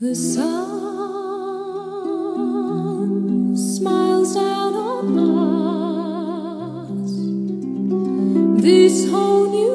The sun smiles down on us. This whole new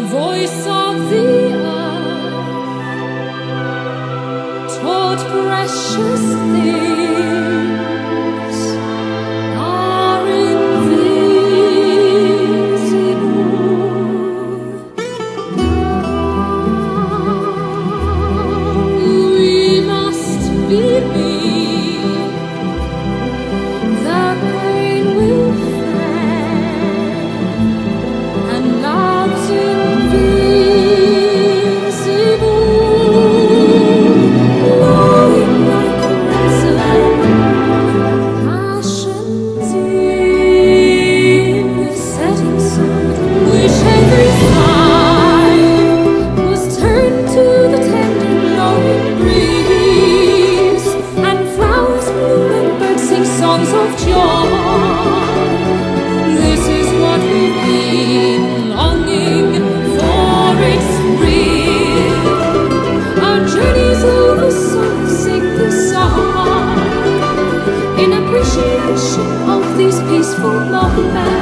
the voice of the earth taught precious things. of these peaceful mountain.